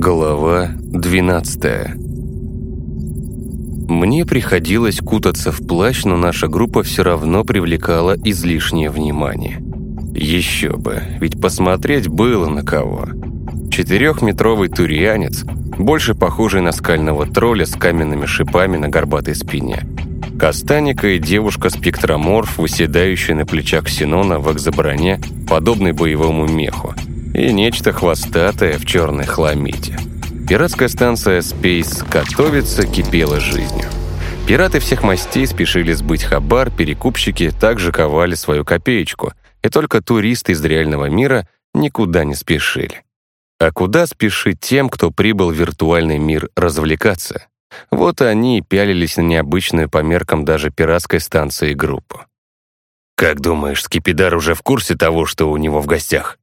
Глава 12 Мне приходилось кутаться в плащ, но наша группа все равно привлекала излишнее внимание. Еще бы, ведь посмотреть было на кого. Четырехметровый турианец, больше похожий на скального тролля с каменными шипами на горбатой спине. Кастаника и девушка-спектроморф, выседающая на плечах Ксенона в экзоброне, подобной боевому меху – и нечто хвостатое в черной хламиде. Пиратская станция Space Катовица кипела жизнью. Пираты всех мастей спешили сбыть хабар, перекупщики также ковали свою копеечку, и только туристы из реального мира никуда не спешили. А куда спешить тем, кто прибыл в виртуальный мир развлекаться? Вот они и пялились на необычную по меркам даже пиратской станции группу. «Как думаешь, Скипидар уже в курсе того, что у него в гостях?»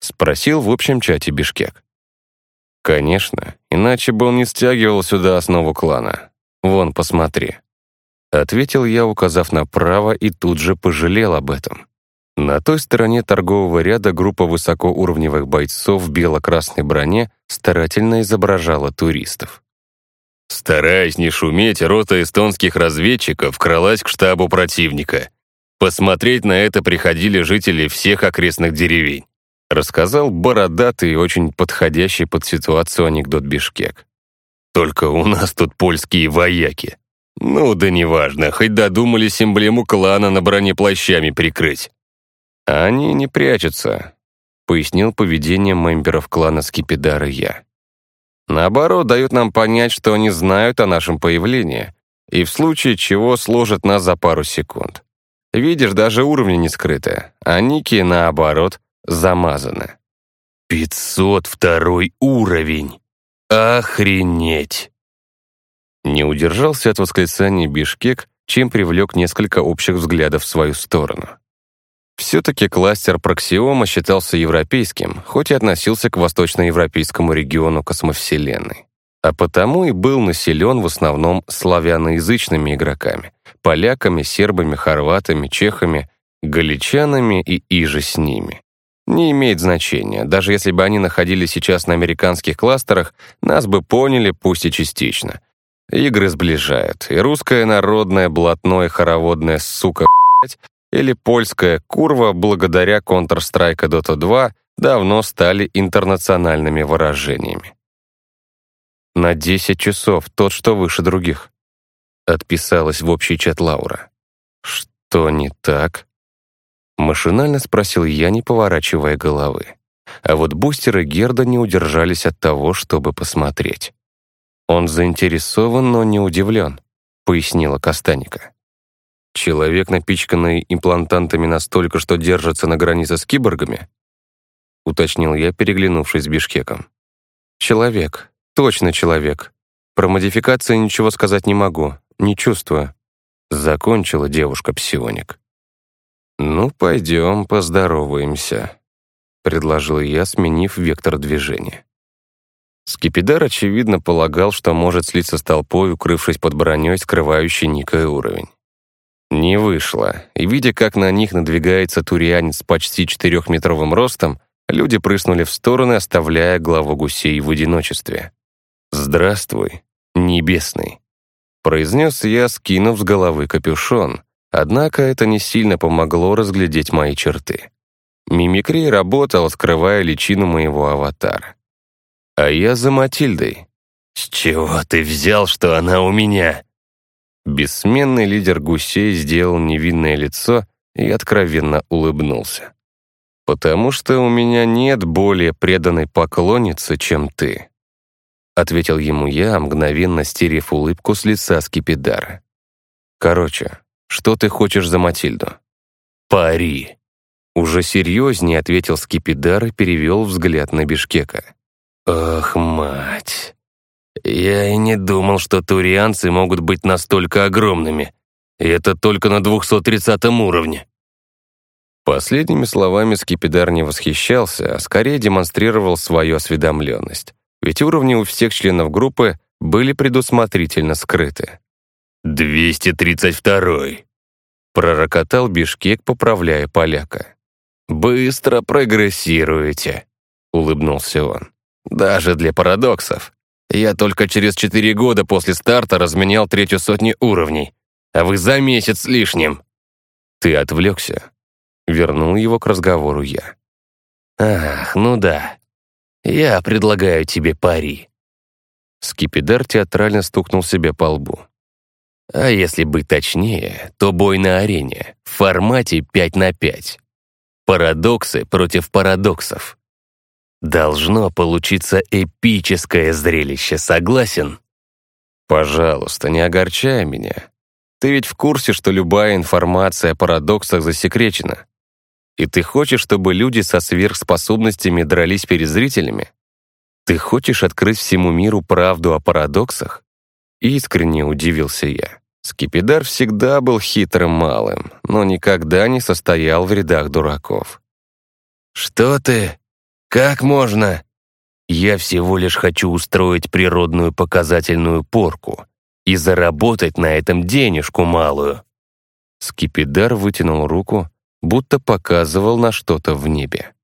Спросил в общем чате Бишкек. Конечно, иначе бы он не стягивал сюда основу клана. Вон, посмотри. Ответил я, указав направо, и тут же пожалел об этом. На той стороне торгового ряда группа высокоуровневых бойцов в бело-красной броне старательно изображала туристов. Стараясь не шуметь, рота эстонских разведчиков кралась к штабу противника. Посмотреть на это приходили жители всех окрестных деревень. Рассказал бородатый очень подходящий под ситуацию анекдот Бишкек. «Только у нас тут польские вояки. Ну да неважно, хоть додумались эмблему клана на броне плащами прикрыть». «Они не прячутся», — пояснил поведение мемберов клана Скипидара я. «Наоборот, дают нам понять, что они знают о нашем появлении, и в случае чего сложат нас за пару секунд. Видишь, даже уровни не скрыты, а ники, наоборот, замазано. «Пятьсот второй уровень! Охренеть!» Не удержался от восклицания Бишкек, чем привлек несколько общих взглядов в свою сторону. Все-таки кластер Проксиома считался европейским, хоть и относился к восточноевропейскому региону космовселенной. А потому и был населен в основном славяноязычными игроками — поляками, сербами, хорватами, чехами, галичанами и иже с ними не имеет значения. Даже если бы они находились сейчас на американских кластерах, нас бы поняли, пусть и частично. Игры сближают. И русская народная блатное хороводная сука или польская курва благодаря Counter-Strike Dota 2 давно стали интернациональными выражениями. На 10 часов, тот, что выше других. Отписалась в общий чат Лаура. Что не так? Машинально спросил я, не поворачивая головы. А вот бустеры Герда не удержались от того, чтобы посмотреть. «Он заинтересован, но не удивлен», — пояснила Костаника. «Человек, напичканный имплантантами настолько, что держится на границе с киборгами?» — уточнил я, переглянувшись с Бишкеком. «Человек. Точно человек. Про модификации ничего сказать не могу, не чувствую», — закончила девушка-псионик. «Ну, пойдем поздороваемся», — предложил я, сменив вектор движения. Скипидар, очевидно, полагал, что может слиться с толпой, укрывшись под броней, скрывающей Ника уровень. Не вышло, и, видя, как на них надвигается турианец с почти четырехметровым ростом, люди прыснули в стороны, оставляя главу гусей в одиночестве. «Здравствуй, небесный», — произнес я, скинув с головы капюшон, Однако это не сильно помогло разглядеть мои черты. Мимикрия работала, скрывая личину моего аватара. А я за Матильдой. «С чего ты взял, что она у меня?» Бессменный лидер гусей сделал невинное лицо и откровенно улыбнулся. «Потому что у меня нет более преданной поклонницы, чем ты», ответил ему я, мгновенно стерев улыбку с лица Скипидара. «Короче, что ты хочешь за Матильду?» «Пари!» Уже серьезнее ответил Скипидар и перевел взгляд на Бишкека. «Ох, мать! Я и не думал, что турианцы могут быть настолько огромными. И это только на 230 уровне». Последними словами Скипидар не восхищался, а скорее демонстрировал свою осведомленность. Ведь уровни у всех членов группы были предусмотрительно скрыты. «Двести тридцать второй», — пророкотал Бишкек, поправляя поляка. «Быстро прогрессируете», — улыбнулся он. Даже для парадоксов. Я только через четыре года после старта разменял третью сотню уровней, а вы за месяц с лишним. Ты отвлекся. Вернул его к разговору я. Ах, ну да. Я предлагаю тебе пари. Скипидар театрально стукнул себе по лбу. А если быть точнее, то бой на арене в формате 5 на 5. Парадоксы против парадоксов. Должно получиться эпическое зрелище, согласен? Пожалуйста, не огорчай меня. Ты ведь в курсе, что любая информация о парадоксах засекречена. И ты хочешь, чтобы люди со сверхспособностями дрались перед зрителями? Ты хочешь открыть всему миру правду о парадоксах? Искренне удивился я. Скипидар всегда был хитрым малым, но никогда не состоял в рядах дураков. «Что ты? Как можно?» «Я всего лишь хочу устроить природную показательную порку и заработать на этом денежку малую». Скипидар вытянул руку, будто показывал на что-то в небе.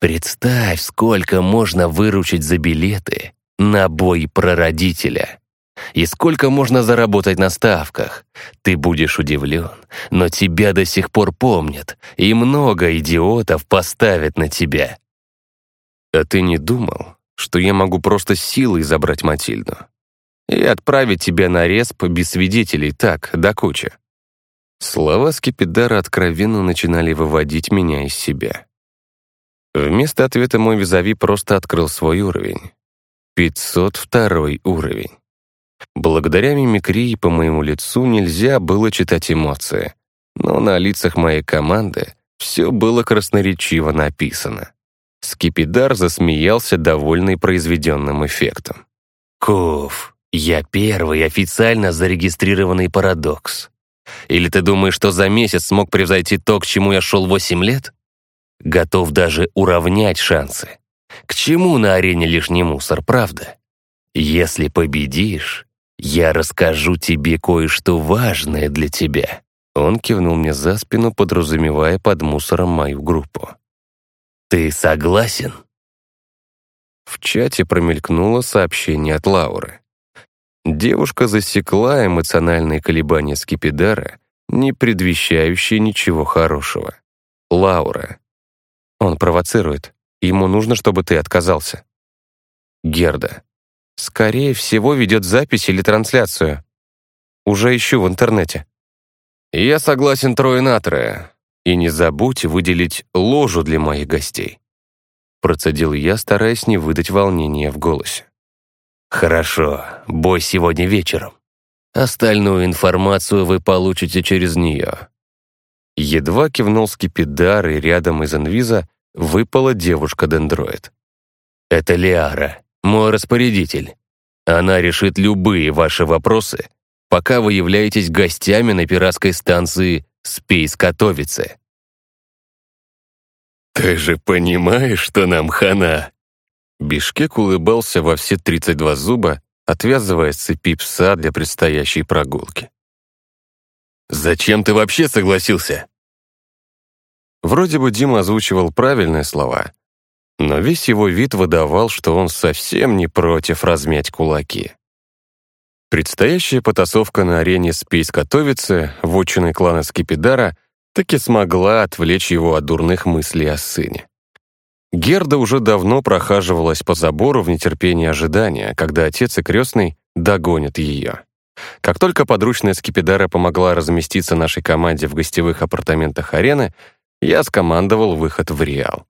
«Представь, сколько можно выручить за билеты на бой прародителя!» И сколько можно заработать на ставках? Ты будешь удивлен, но тебя до сих пор помнят, и много идиотов поставят на тебя. А ты не думал, что я могу просто силой забрать Матильду и отправить тебя на респ без свидетелей так, до кучи? Слова Скипидара откровенно начинали выводить меня из себя. Вместо ответа мой визави просто открыл свой уровень. 502 уровень. Благодаря мимикрии по моему лицу нельзя было читать эмоции, но на лицах моей команды все было красноречиво написано. Скипидар засмеялся, довольный произведенным эффектом. «Куф, я первый официально зарегистрированный парадокс. Или ты думаешь, что за месяц смог превзойти то, к чему я шел восемь лет? Готов даже уравнять шансы. К чему на арене лишний мусор, правда? Если победишь, я расскажу тебе кое-что важное для тебя». Он кивнул мне за спину, подразумевая под мусором мою группу. «Ты согласен?» В чате промелькнуло сообщение от Лауры. Девушка засекла эмоциональные колебания Скипидара, не предвещающие ничего хорошего. Лаура. Он провоцирует. Ему нужно, чтобы ты отказался. Герда. Скорее всего, ведет запись или трансляцию. Уже ищу в интернете. Я согласен трое на трое. И не забудь выделить ложу для моих гостей. Процедил я, стараясь не выдать волнения в голосе. Хорошо, бой сегодня вечером. Остальную информацию вы получите через нее. Едва кивнул скипидар, и рядом из инвиза выпала девушка-дендроид. Это Лиара мой распорядитель. Она решит любые ваши вопросы, пока вы являетесь гостями на пиратской станции «Спейс Котовице». «Ты же понимаешь, что нам хана?» Бишкек улыбался во все 32 зуба, отвязывая цепи пса для предстоящей прогулки. «Зачем ты вообще согласился?» Вроде бы Дима озвучивал правильные слова, но весь его вид выдавал, что он совсем не против размять кулаки. Предстоящая потасовка на арене «Спейс Котовицы» в отчиной клана Скипидара таки смогла отвлечь его от дурных мыслей о сыне. Герда уже давно прохаживалась по забору в нетерпении ожидания, когда отец и крестный догонят ее. Как только подручная Скипидара помогла разместиться нашей команде в гостевых апартаментах арены, я скомандовал выход в Реал.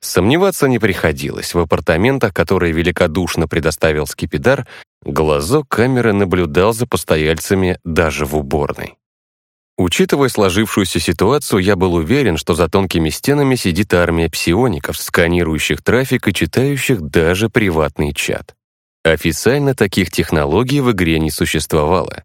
Сомневаться не приходилось. В апартаментах, которые великодушно предоставил Скипидар, глазок камеры наблюдал за постояльцами даже в уборной. Учитывая сложившуюся ситуацию, я был уверен, что за тонкими стенами сидит армия псиоников, сканирующих трафик и читающих даже приватный чат. Официально таких технологий в игре не существовало.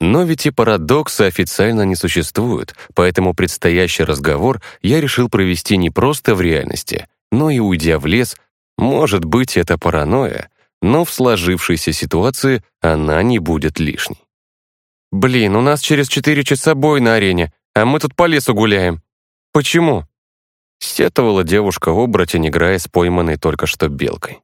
Но ведь и парадоксы официально не существуют, поэтому предстоящий разговор я решил провести не просто в реальности, но и уйдя в лес. Может быть, это паранойя, но в сложившейся ситуации она не будет лишней. «Блин, у нас через четыре часа бой на арене, а мы тут по лесу гуляем. Почему?» Сетовала девушка-оборотень, играя с пойманной только что белкой.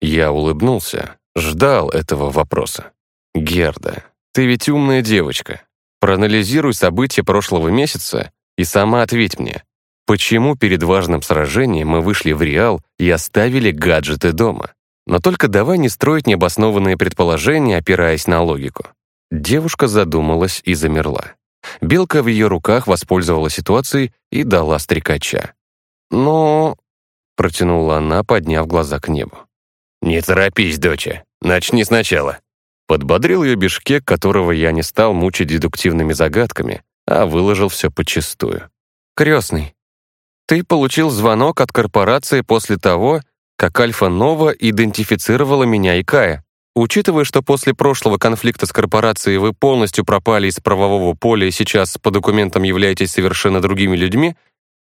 Я улыбнулся, ждал этого вопроса. «Герда, ты ведь умная девочка. Проанализируй события прошлого месяца и сама ответь мне, почему перед важным сражением мы вышли в Реал и оставили гаджеты дома? Но только давай не строить необоснованные предположения, опираясь на логику». Девушка задумалась и замерла. Белка в ее руках воспользовалась ситуацией и дала стрекача. «Но...» — протянула она, подняв глаза к небу. «Не торопись, доча. Начни сначала». Подбодрил ее Бишкек, которого я не стал мучить дедуктивными загадками, а выложил все почистую. «Крестный, ты получил звонок от корпорации после того, как Альфа-Нова идентифицировала меня и Кая. Учитывая, что после прошлого конфликта с корпорацией вы полностью пропали из правового поля и сейчас по документам являетесь совершенно другими людьми,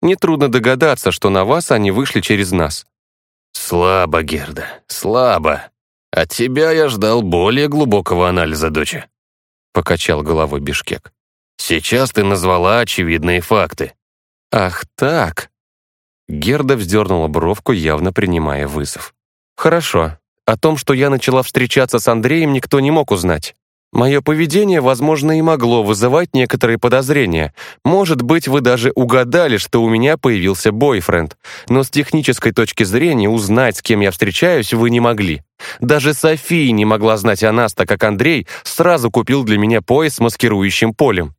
нетрудно догадаться, что на вас они вышли через нас». «Слабо, Герда, слабо. От тебя я ждал более глубокого анализа, доча», — покачал головой Бишкек. «Сейчас ты назвала очевидные факты». «Ах так!» Герда вздернула бровку, явно принимая вызов. «Хорошо. О том, что я начала встречаться с Андреем, никто не мог узнать. Мое поведение, возможно, и могло вызывать некоторые подозрения. Может быть, вы даже угадали, что у меня появился бойфренд. Но с технической точки зрения узнать, с кем я встречаюсь, вы не могли. Даже София не могла знать о нас, так как Андрей сразу купил для меня пояс с маскирующим полем.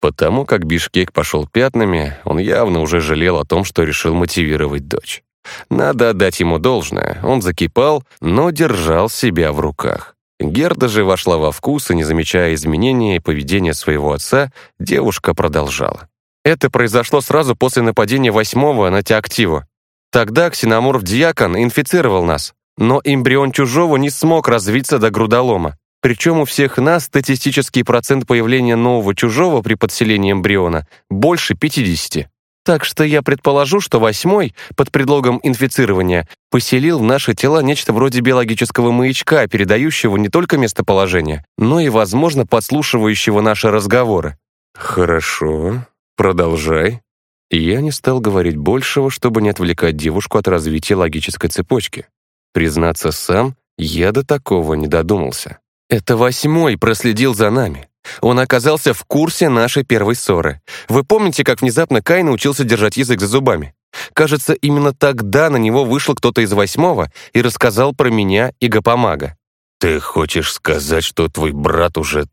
Потому как Бишкек пошел пятнами, он явно уже жалел о том, что решил мотивировать дочь. Надо отдать ему должное, он закипал, но держал себя в руках. Герда же вошла во вкус, и, не замечая изменения и поведения своего отца, девушка продолжала. Это произошло сразу после нападения восьмого на Теактиву. Тогда ксеноморф-диакон инфицировал нас, но эмбрион чужого не смог развиться до грудолома. Причем у всех нас статистический процент появления нового чужого при подселении эмбриона больше 50. Так что я предположу, что восьмой, под предлогом инфицирования, поселил в наши тела нечто вроде биологического маячка, передающего не только местоположение, но и, возможно, подслушивающего наши разговоры. «Хорошо, продолжай». Я не стал говорить большего, чтобы не отвлекать девушку от развития логической цепочки. Признаться сам, я до такого не додумался. Это восьмой проследил за нами. Он оказался в курсе нашей первой ссоры. Вы помните, как внезапно Кай научился держать язык за зубами? Кажется, именно тогда на него вышел кто-то из восьмого и рассказал про меня и Гапомага. «Ты хочешь сказать, что твой брат уже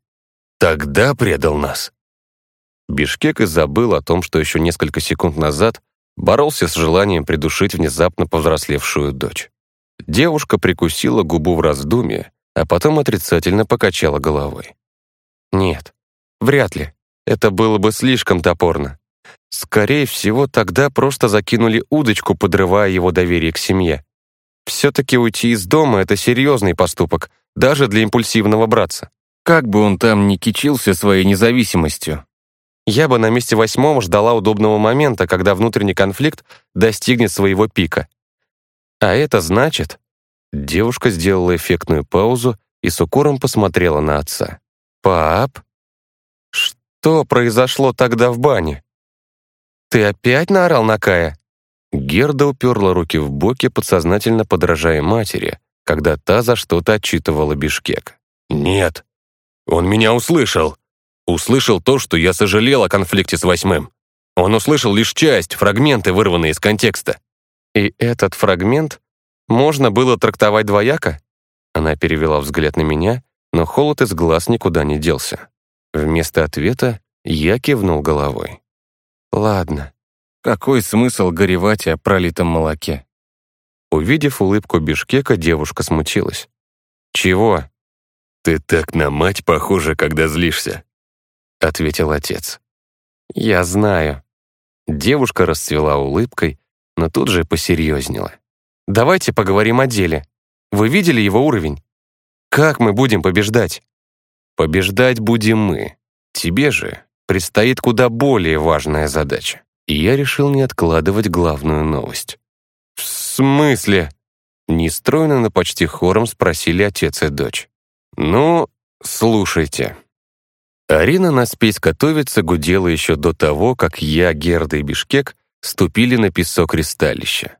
тогда предал нас?» Бишкек и забыл о том, что еще несколько секунд назад боролся с желанием придушить внезапно повзрослевшую дочь. Девушка прикусила губу в раздумье, а потом отрицательно покачала головой. «Нет, вряд ли. Это было бы слишком топорно. Скорее всего, тогда просто закинули удочку, подрывая его доверие к семье. Все-таки уйти из дома — это серьезный поступок, даже для импульсивного братца. Как бы он там ни кичился своей независимостью. Я бы на месте восьмого ждала удобного момента, когда внутренний конфликт достигнет своего пика. А это значит, Девушка сделала эффектную паузу и с укором посмотрела на отца. «Пап, что произошло тогда в бане? Ты опять наорал на Кая?» Герда уперла руки в боки, подсознательно подражая матери, когда та за что-то отчитывала Бишкек. «Нет, он меня услышал. Услышал то, что я сожалел о конфликте с восьмым. Он услышал лишь часть, фрагменты, вырванные из контекста». «И этот фрагмент можно было трактовать двояко? Она перевела взгляд на меня, но холод из глаз никуда не делся. Вместо ответа я кивнул головой. Ладно, какой смысл горевать о пролитом молоке? Увидев улыбку Бишкека, девушка смутилась. «Чего?» «Ты так на мать похожа, когда злишься», — ответил отец. «Я знаю». Девушка расцвела улыбкой, но тут же посерьезнела. Давайте поговорим о деле. Вы видели его уровень? Как мы будем побеждать? Побеждать будем мы. Тебе же предстоит куда более важная задача. И я решил не откладывать главную новость. В смысле? Нестройно, но почти хором спросили отец и дочь. Ну, слушайте. Арина на спесь готовиться гудела еще до того, как я, Герда и Бишкек ступили на песок ристалища.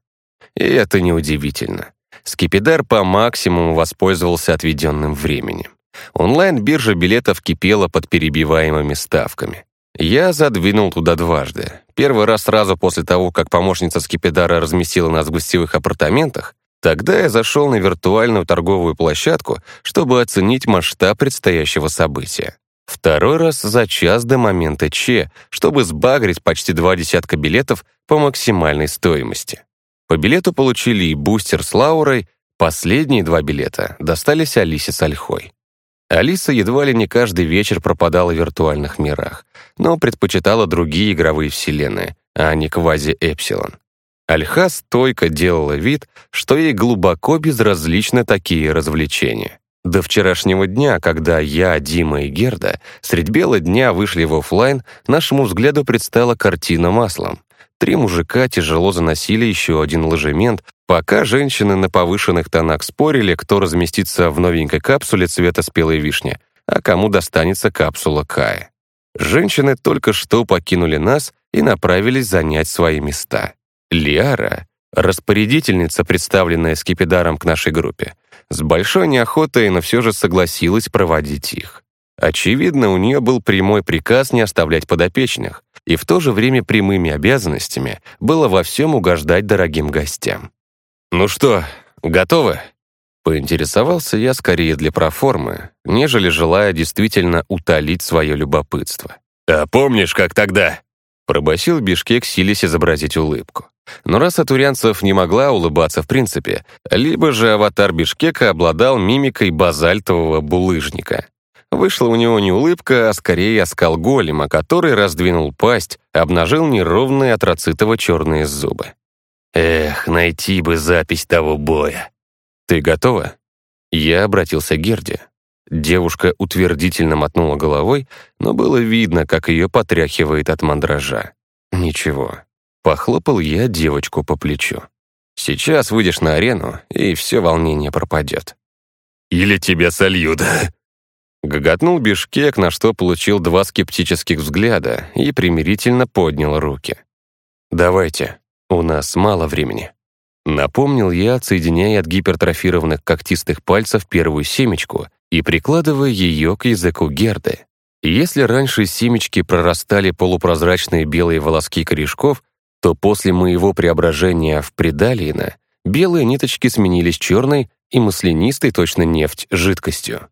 И это неудивительно. Скипидар по максимуму воспользовался отведенным временем. Онлайн-биржа билетов кипела под перебиваемыми ставками. Я задвинул туда дважды. Первый раз сразу после того, как помощница Скипидара разместила нас в гостевых апартаментах, тогда я зашел на виртуальную торговую площадку, чтобы оценить масштаб предстоящего события. Второй раз за час до момента Че, чтобы сбагрить почти два десятка билетов по максимальной стоимости. По билету получили и бустер с Лаурой, последние два билета достались Алисе с Ольхой. Алиса едва ли не каждый вечер пропадала в виртуальных мирах, но предпочитала другие игровые вселенные, а не квази-эпсилон. Альха стойко делала вид, что ей глубоко безразличны такие развлечения. До вчерашнего дня, когда я, Дима и Герда средь бела дня вышли в офлайн, нашему взгляду предстала картина маслом. Три мужика тяжело заносили еще один ложемент, пока женщины на повышенных тонах спорили, кто разместится в новенькой капсуле цвета спелой вишни, а кому достанется капсула Кая. Женщины только что покинули нас и направились занять свои места. Лиара, распорядительница, представленная скипидаром к нашей группе, с большой неохотой, но все же согласилась проводить их. Очевидно, у нее был прямой приказ не оставлять подопечных, и в то же время прямыми обязанностями было во всем угождать дорогим гостям. «Ну что, готовы?» Поинтересовался я скорее для проформы, нежели желая действительно утолить свое любопытство. «А помнишь, как тогда?» Пробасил Бишкек, силясь изобразить улыбку. Но раз Атурянцев не могла улыбаться в принципе, либо же аватар Бишкека обладал мимикой базальтового булыжника. Вышла у него не улыбка, а скорее оскал голема, который раздвинул пасть, обнажил неровные атроцитово-черные зубы. «Эх, найти бы запись того боя!» «Ты готова?» Я обратился к Герде. Девушка утвердительно мотнула головой, но было видно, как ее потряхивает от мандража. «Ничего». Похлопал я девочку по плечу. «Сейчас выйдешь на арену, и все волнение пропадет». «Или тебя сольют», Гоготнул Бишкек, на что получил два скептических взгляда и примирительно поднял руки. «Давайте, у нас мало времени». Напомнил я, отсоединяя от гипертрофированных когтистых пальцев первую семечку и прикладывая ее к языку Герды. Если раньше семечки прорастали полупрозрачные белые волоски корешков, то после моего преображения в предалиена белые ниточки сменились черной и маслянистой точно нефть жидкостью.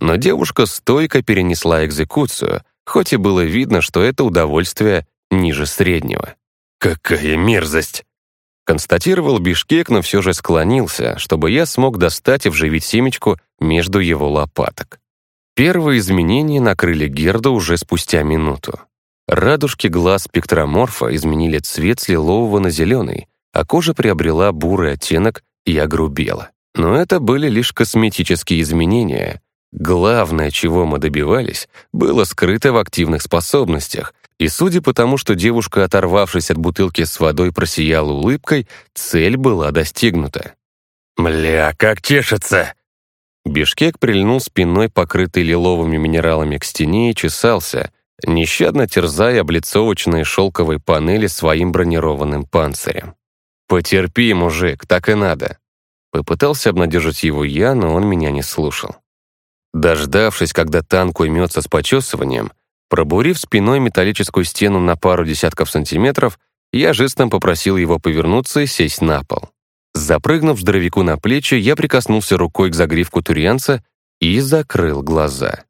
Но девушка стойко перенесла экзекуцию, хоть и было видно, что это удовольствие ниже среднего. «Какая мерзость!» Констатировал Бишкек, но все же склонился, чтобы я смог достать и вживить семечку между его лопаток. Первые изменения накрыли Герду уже спустя минуту. Радужки глаз спектроморфа изменили цвет с лилового на зеленый, а кожа приобрела бурый оттенок и огрубела. Но это были лишь косметические изменения, Главное, чего мы добивались, было скрыто в активных способностях, и судя по тому, что девушка, оторвавшись от бутылки с водой, просияла улыбкой, цель была достигнута. «Мля, как чешется!» Бишкек прильнул спиной, покрытой лиловыми минералами к стене, и чесался, нещадно терзая облицовочные шелковые панели своим бронированным панцирем. «Потерпи, мужик, так и надо». Попытался обнадежить его я, но он меня не слушал. Дождавшись, когда танк уймется с почесыванием, пробурив спиной металлическую стену на пару десятков сантиметров, я жестом попросил его повернуться и сесть на пол. Запрыгнув здоровяку на плечи, я прикоснулся рукой к загривку турианца и закрыл глаза.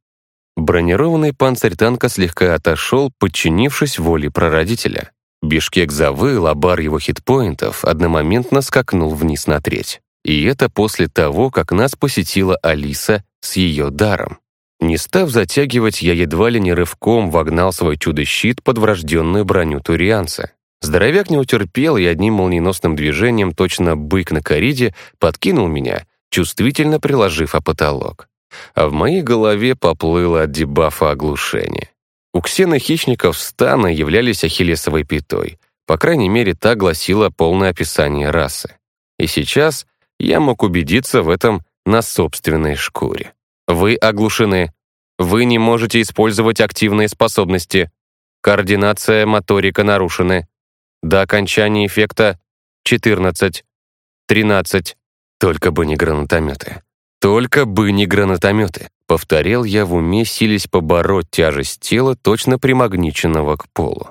Бронированный панцирь танка слегка отошел, подчинившись воле прародителя. Бишкек завыл, а бар его хитпоинтов одномоментно скакнул вниз на треть. И это после того, как нас посетила Алиса с ее даром. Не став затягивать, я едва ли не рывком вогнал свой чудо-щит под врожденную броню турианца. Здоровяк не утерпел и одним молниеносным движением, точно бык на кориде, подкинул меня, чувствительно приложив о потолок. А в моей голове поплыло от дебафа оглушение. У ксена хищников стана являлись ахиллесовой пятой. По крайней мере, так гласило полное описание расы. И сейчас я мог убедиться в этом на собственной шкуре. Вы оглушены. Вы не можете использовать активные способности. Координация, моторика нарушены. До окончания эффекта 14, 13, Только бы не гранатометы. Только бы не гранатометы. Повторял я в уме, силясь побороть тяжесть тела, точно примагниченного к полу.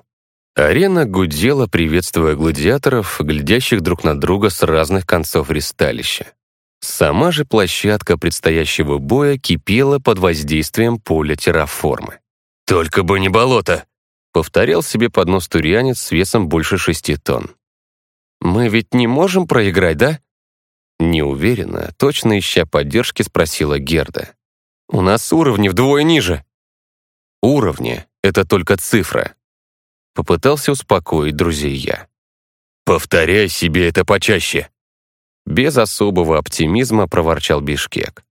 Арена гудела, приветствуя гладиаторов, глядящих друг на друга с разных концов ристалища. Сама же площадка предстоящего боя кипела под воздействием поля терраформы. «Только бы не болото!» — повторял себе под нос турянец с весом больше шести тонн. «Мы ведь не можем проиграть, да?» Неуверенно, точно ища поддержки, спросила Герда. «У нас уровни вдвое ниже». «Уровни — это только цифра», — попытался успокоить друзей я. «Повторяй себе это почаще», без особого оптимизма проворчал Бишкек.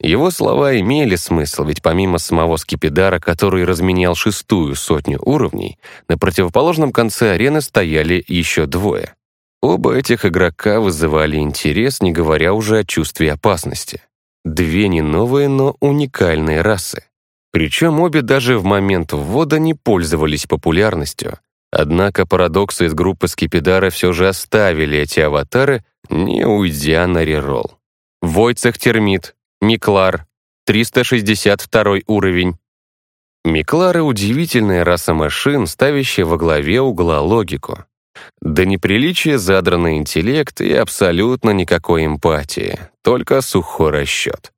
Его слова имели смысл, ведь помимо самого Скипидара, который разменял шестую сотню уровней, на противоположном конце арены стояли еще двое. Оба этих игрока вызывали интерес, не говоря уже о чувстве опасности. Две не новые, но уникальные расы. Причем обе даже в момент ввода не пользовались популярностью. Однако парадоксы из группы Скипидара все же оставили эти аватары, не уйдя на реролл. Войцех Термит, Миклар, 362 уровень. Миклары — удивительная раса машин, ставящая во главе угла логику. До неприличия задранный интеллект и абсолютно никакой эмпатии, только сухой расчет.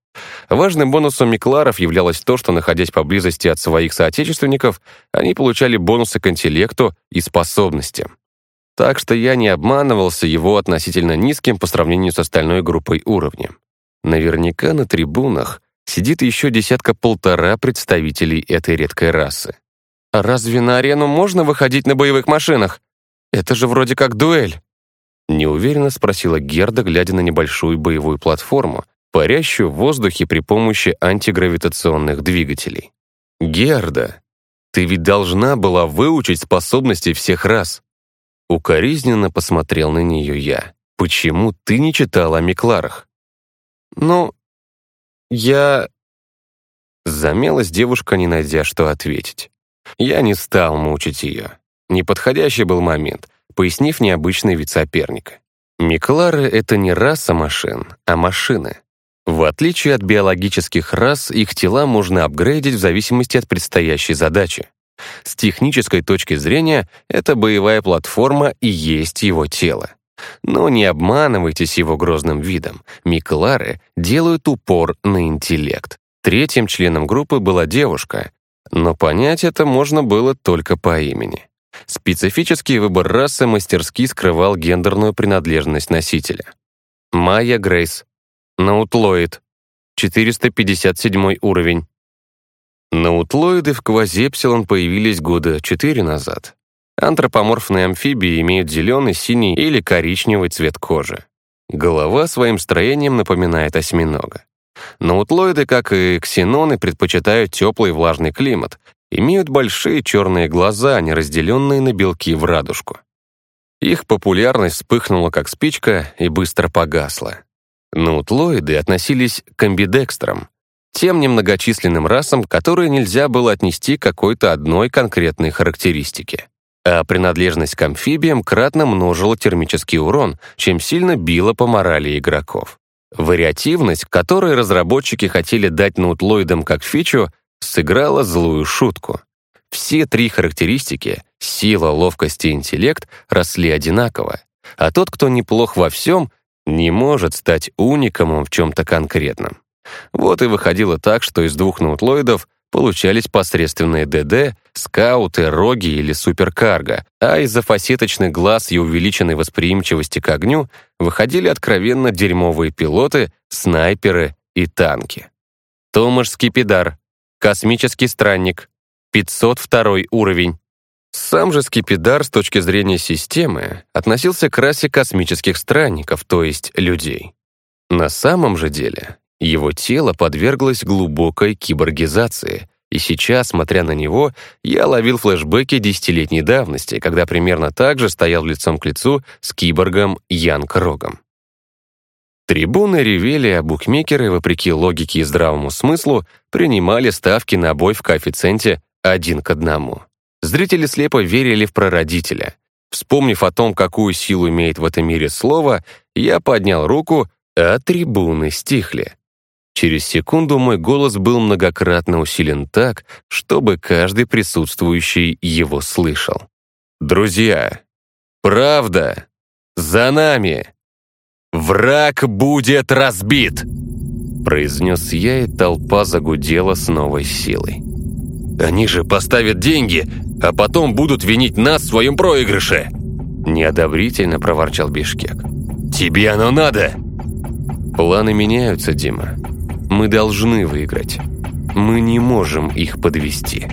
Важным бонусом Микларов являлось то, что, находясь поблизости от своих соотечественников, они получали бонусы к интеллекту и способностям. Так что я не обманывался его относительно низким по сравнению с остальной группой уровнем. Наверняка на трибунах сидит еще десятка-полтора представителей этой редкой расы. А разве на арену можно выходить на боевых машинах? Это же вроде как дуэль. Неуверенно спросила Герда, глядя на небольшую боевую платформу, парящую в воздухе при помощи антигравитационных двигателей. «Герда, ты ведь должна была выучить способности всех рас». Укоризненно посмотрел на нее я. «Почему ты не читала о Микларах?» «Ну, я...» Замялась девушка, не найдя, что ответить. Я не стал мучить ее. Неподходящий был момент, пояснив необычный вид соперника. Миклары — это не раса машин, а машины. В отличие от биологических рас, их тела можно апгрейдить в зависимости от предстоящей задачи. С технической точки зрения, эта боевая платформа и есть его тело. Но не обманывайтесь его грозным видом. Миклары делают упор на интеллект. Третьим членом группы была девушка, но понять это можно было только по имени. Специфический выбор расы мастерски скрывал гендерную принадлежность носителя. Майя Грейс, Наутлоид. 457 уровень. Наутлоиды в квазепсилон появились года 4 назад. Антропоморфные амфибии имеют зеленый, синий или коричневый цвет кожи. Голова своим строением напоминает осьминога. Наутлоиды, как и ксеноны, предпочитают теплый влажный климат, имеют большие черные глаза, не разделенные на белки в радужку. Их популярность вспыхнула как спичка и быстро погасла. Наутлоиды относились к амбидекстрам, тем немногочисленным расам, которые нельзя было отнести к какой-то одной конкретной характеристике. А принадлежность к амфибиям кратно множила термический урон, чем сильно била по морали игроков. Вариативность, которой разработчики хотели дать наутлоидам как фичу, сыграла злую шутку. Все три характеристики — сила, ловкость и интеллект — росли одинаково, а тот, кто неплох во всем — не может стать уникумом в чем-то конкретном. Вот и выходило так, что из двух наутлоидов получались посредственные ДД, скауты, роги или суперкарго, а из-за фасеточных глаз и увеличенной восприимчивости к огню выходили откровенно дерьмовые пилоты, снайперы и танки. Томаш Скипидар, космический странник, 502 уровень. Сам же Скипидар с точки зрения системы относился к расе космических странников, то есть людей. На самом же деле его тело подверглось глубокой киборгизации, и сейчас, смотря на него, я ловил флешбеки десятилетней давности, когда примерно так же стоял лицом к лицу с киборгом Янг Рогом. Трибуны ревели, а букмекеры, вопреки логике и здравому смыслу, принимали ставки на бой в коэффициенте один к одному. Зрители слепо верили в прародителя. Вспомнив о том, какую силу имеет в этом мире слово, я поднял руку, а трибуны стихли. Через секунду мой голос был многократно усилен так, чтобы каждый присутствующий его слышал. «Друзья, правда, за нами! Враг будет разбит!» Произнес я, и толпа загудела с новой силой. «Они же поставят деньги, а потом будут винить нас в своем проигрыше!» Неодобрительно проворчал Бишкек. «Тебе оно надо!» «Планы меняются, Дима. Мы должны выиграть. Мы не можем их подвести.